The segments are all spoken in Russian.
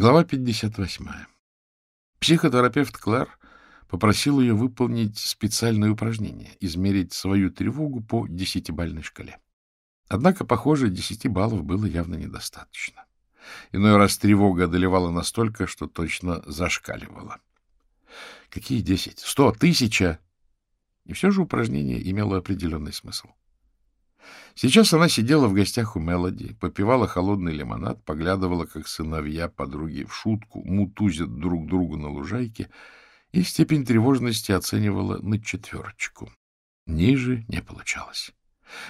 Глава 58. Психотерапевт Клэр попросил ее выполнить специальное упражнение — измерить свою тревогу по десятибальной шкале. Однако, похоже, десяти баллов было явно недостаточно. Иной раз тревога одолевала настолько, что точно зашкаливала. Какие десять? Сто? Тысяча? И все же упражнение имело определенный смысл. Сейчас она сидела в гостях у Мелоди, попивала холодный лимонад, поглядывала, как сыновья подруги в шутку мутузят друг другу на лужайке и степень тревожности оценивала на четверочку. Ниже не получалось.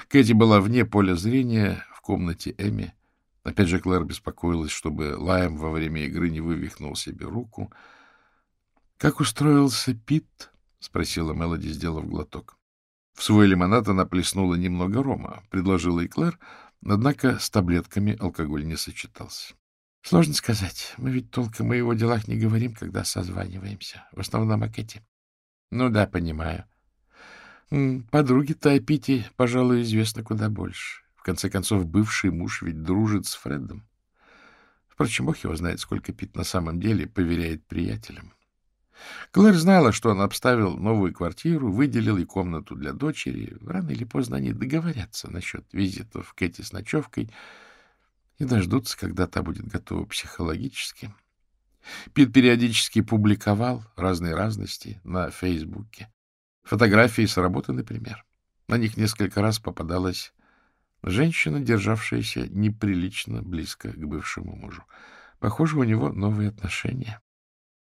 Кэти была вне поля зрения в комнате Эми. Опять же Клэр беспокоилась, чтобы Лайм во время игры не вывихнул себе руку. — Как устроился Пит? — спросила Мелоди, сделав глоток. В свой лимонад она плеснула немного рома, предложила и Клэр, однако с таблетками алкоголь не сочетался. — Сложно сказать. Мы ведь толком о его делах не говорим, когда созваниваемся. В основном о Кэти. — Ну да, понимаю. Подруги-то о Пите, пожалуй, известно куда больше. В конце концов, бывший муж ведь дружит с Фредом. Впрочем, бог его знает, сколько Пит на самом деле поверяет приятелям. Клэр знала, что он обставил новую квартиру, выделил и комнату для дочери. Рано или поздно они договорятся насчет визитов Кэти с ночевкой и дождутся, когда та будет готова психологически. Пит периодически публиковал разные разности на Фейсбуке. Фотографии с работы, например. На них несколько раз попадалась женщина, державшаяся неприлично близко к бывшему мужу. Похоже, у него новые отношения.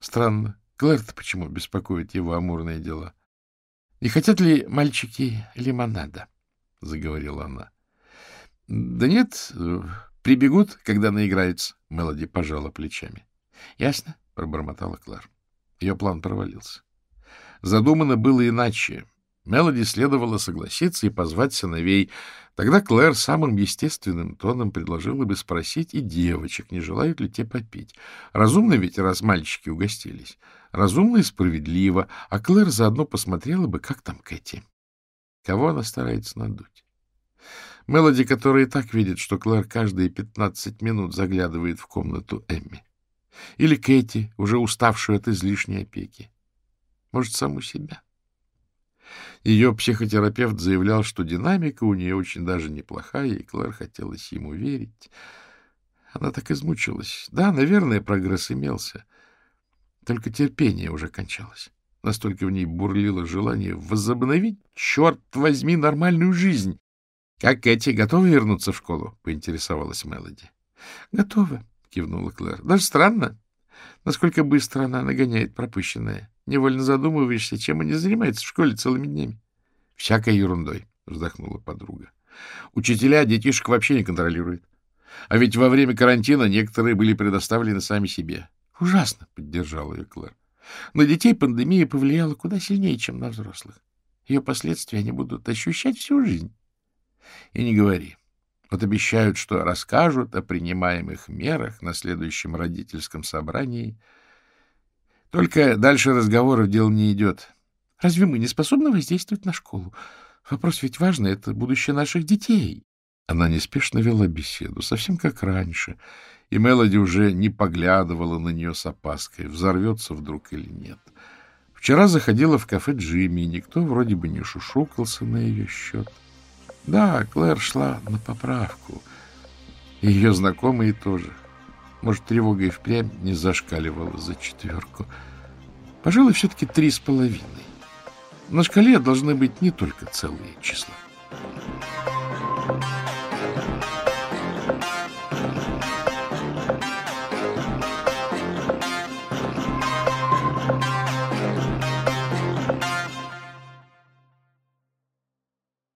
Странно, Клэр-то почему беспокоит его амурные дела? — Не хотят ли мальчики лимонада? — заговорила она. — Да нет, прибегут, когда наиграются. Мелоди пожала плечами. — Ясно, — пробормотала Клэр. Ее план провалился. Задумано было иначе. Мелоди следовало согласиться и позвать сыновей. Тогда Клэр самым естественным тоном предложила бы спросить и девочек, не желают ли те попить. Разумно ведь, раз мальчики угостились. Разумно и справедливо. А Клэр заодно посмотрела бы, как там Кэти. Кого она старается надуть? Мелоди, которая и так видит, что Клэр каждые пятнадцать минут заглядывает в комнату Эмми. Или Кэти, уже уставшую от излишней опеки. Может, саму себя? Ее психотерапевт заявлял, что динамика у нее очень даже неплохая, и Клэр хотелось ему верить. Она так измучилась. Да, наверное, прогресс имелся. Только терпение уже кончалось. Настолько в ней бурлило желание возобновить, черт возьми, нормальную жизнь. — Как Кэти, готовы вернуться в школу? — поинтересовалась Мелоди. — Готовы, — кивнула Клэр. — Даже странно, насколько быстро она нагоняет пропущенное. Невольно задумываешься, чем они занимаются в школе целыми днями. — Всякой ерундой, — вздохнула подруга. — Учителя детишек вообще не контролируют. А ведь во время карантина некоторые были предоставлены сами себе. — Ужасно, — поддержала ее Клэр. На детей пандемия повлияла куда сильнее, чем на взрослых. Ее последствия они будут ощущать всю жизнь. И не говори. Вот обещают, что расскажут о принимаемых мерах на следующем родительском собрании — только дальше разговоров дело не идет. Разве мы не способны воздействовать на школу? Вопрос ведь важный — это будущее наших детей. Она неспешно вела беседу, совсем как раньше, и Мелоди уже не поглядывала на нее с опаской, взорвется вдруг или нет. Вчера заходила в кафе Джимми, и никто вроде бы не шушукался на ее счет. Да, Клэр шла на поправку, и ее знакомые тоже — может, тревога и впрямь не зашкаливала за четверку. Пожалуй, все-таки три с половиной. На шкале должны быть не только целые числа.